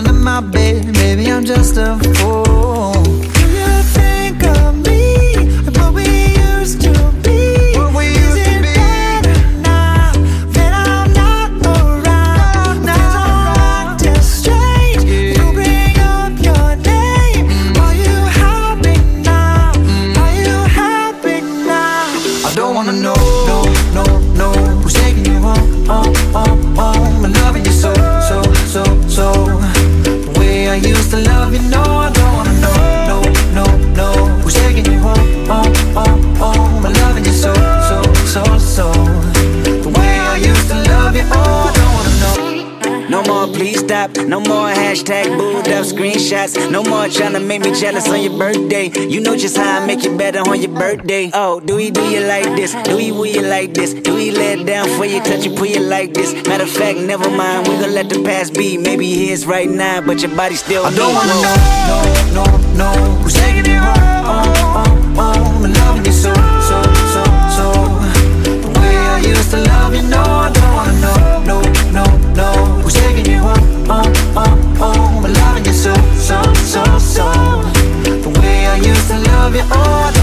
Head, in my bed. Maybe I'm just a fool. You, No more hashtag booed up screenshots. No more trying to make me jealous on your birthday. You know just how I make you better on your birthday. Oh, do we do you like this? Do we will you like this? Do we let down for you, touch you, pull you like this? Matter of fact, never mind. We gon' let the past be. Maybe his right now, but your body still. I don't wanna know, no, no, no. love you all.